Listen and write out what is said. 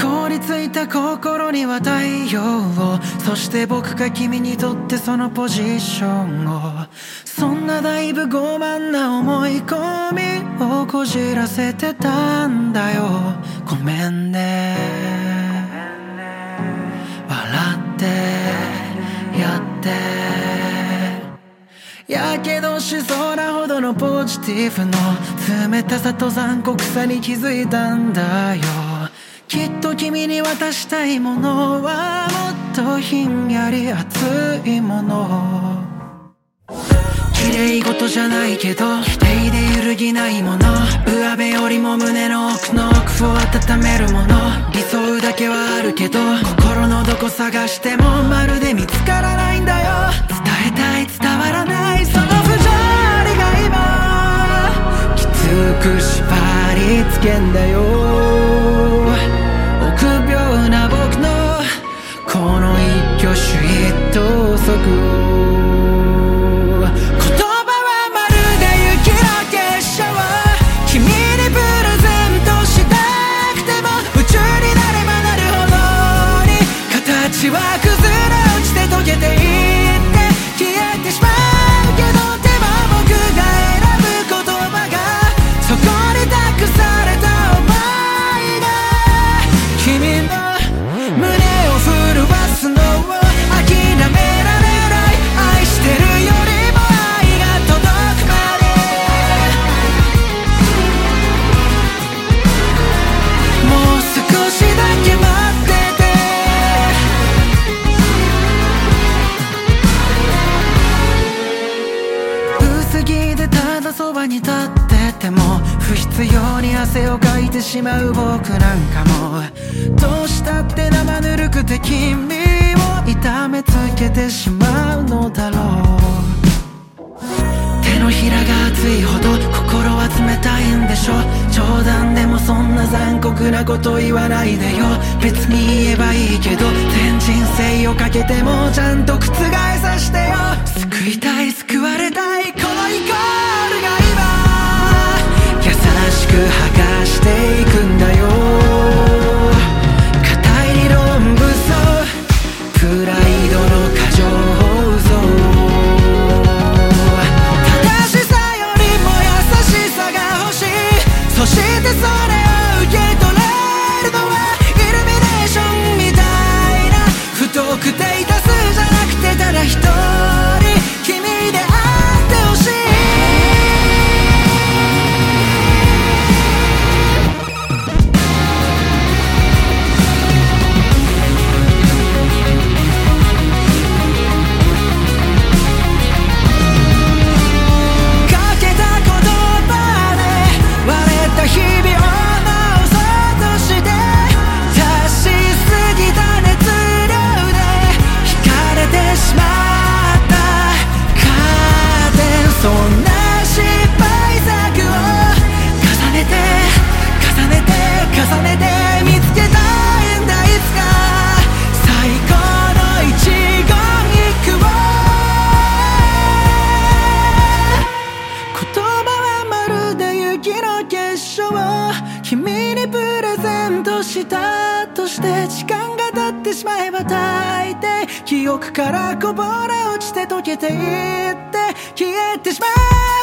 凍りついた心には太陽を。そして僕が君にとってそのポジションを。そんなだいぶ傲慢な思い込みをこじらせてたんだよ。ごめんね。笑ってやって。やけどしそうなほどのポジティブの冷たさと残酷さに気づいたんだよ。きっと君に渡したいものはもっとひんやり熱いもの。綺麗事じゃないけど否定で揺るぎないもの。上辺よりも胸の奥の奥を温めるもの。理想だけはあるけど心のどこ探してもまるで見つからないんだよ。伝えたい伝わらないその不条理が今きつく縛りつけんだよ。臆病な僕のこの一挙手一投足を言葉はまるで雪の結晶君にプレゼントしたくても夢中になればなるほどに形は崩れ落ちて溶けているでただそばに立ってても不必要に汗をかいてしまう僕なんかもどうしたって生ぬるくて君を痛めつけてしまうのだろう。手のひらが熱いほど心は冷たいんでしょ。冗談でもそんな残酷なこと言わないでよ別に言えばいいけど全人生をかけてもちゃんと覆さしてよ。救いたい救われたい。したとして時間が経ってしまえば大抵記憶からこぼれ落ちて溶けていって消えてしまう